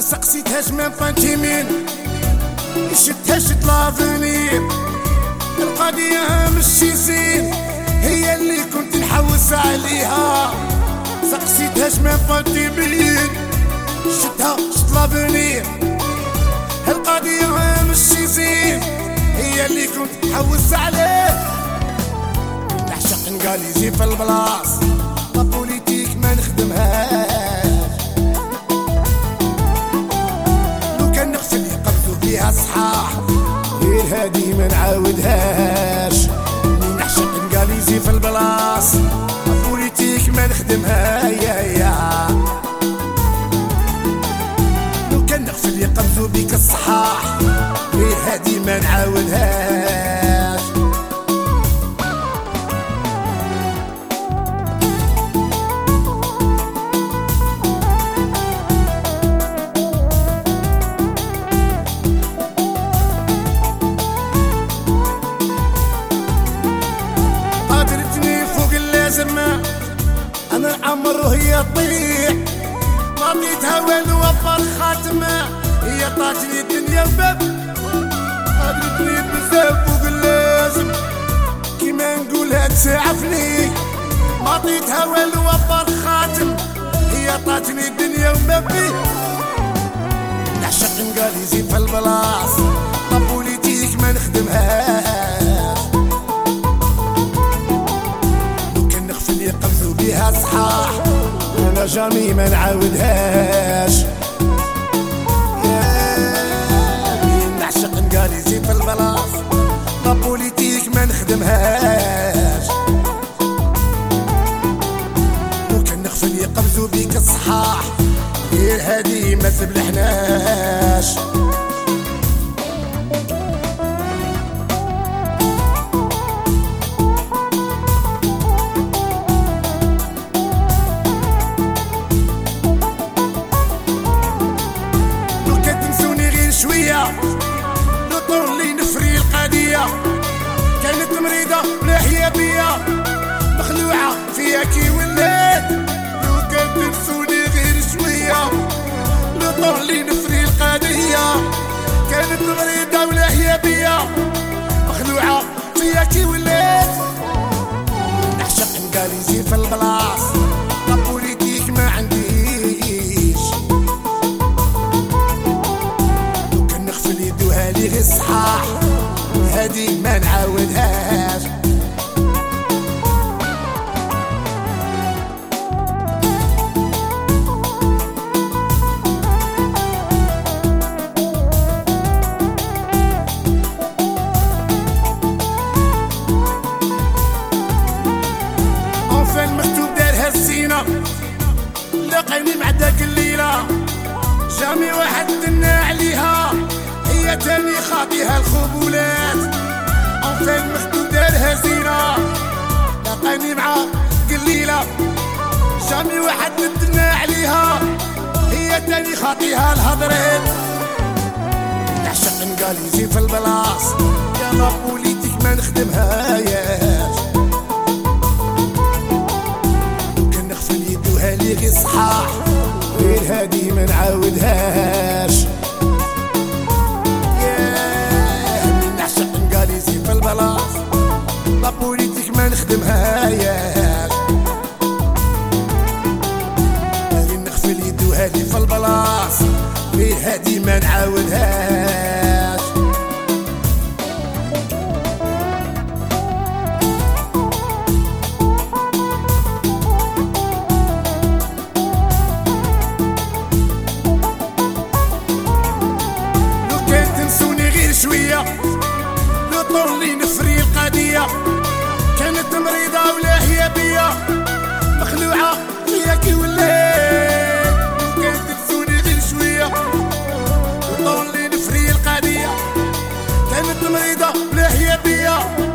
سقسيتهاش من فانتيمين شفتهاش لافونير القضية مش زين. هي اللي كنت نحوس عليها. سقسيتهاش من فانتيمين شفتها شت لافونير القضية مش زين. هي اللي كنت نحوس عليه نعشق نقاليزي في البلاص. نعاودهاش نعشق نقاليزي في البلاص. لا بوليتيك ما نخدمها يا يا. لو كان نغسل يقبضوا بيك الصحاح غير هادي ما نعاودهاش أنا العمر وهي طيح. بيتها والو وفر خاتمة؟ هي طاجني الدنيا باب قادرتني بزاف فوق اللازم. كيما نقولها تسعفني. عطيتها والو وفر خاتم. هي طاجني الدنيا ومبي نعشق نقاليزي في البلاص. لا بوليتيك ما نخدمهاش صحاح أنا جامي ما نعاودهاش. نعشق نقاليزي في البلاص. لا بوليتيك ما نخدمهاش. لو كان نغفل يقبضوا بيك الصحاح. غير هادي ما تبلحناش. بيا. مخلوعة فيا كي ولات لو كان تنسوني غير شوية. لو لي نفري القضية. كانت مريضة ولاحية بيا. مخلوعة فيا كي ولات نعشق نقاليزي في البلاص. لا بوليتيك ما لو كان نغفل يدوها لي غير هادي ما نعاودهاش لقيني مع داك الليلة. جامي واحد دنا عليها. هي تاني خاطيها الخبولات. اونفين مكتوب دارها زينة. لقيني مع قليلة جامي واحد دنا عليها. هي تاني خاطيها الهضرات. نعشق نقاليزي في البلاص. يا لا بوليتيك ما نخدمهاش. غير صحاح غير هادي ما نعاودهاش. ياه من نعشق نقاليزي في البلاص. لا بوليتيك ما نخدمهاش غير نغفل في البلاص. غير هادي ما نعاودهاش. غير شوية لو طول لي نفري القضية. كانت مريضة ولا هي بيا. مخلوعة فيا كي ولات لو كان تنسوني غير شوية. لو طول لي نفري القضية. كانت مريضة ولا هي بيا.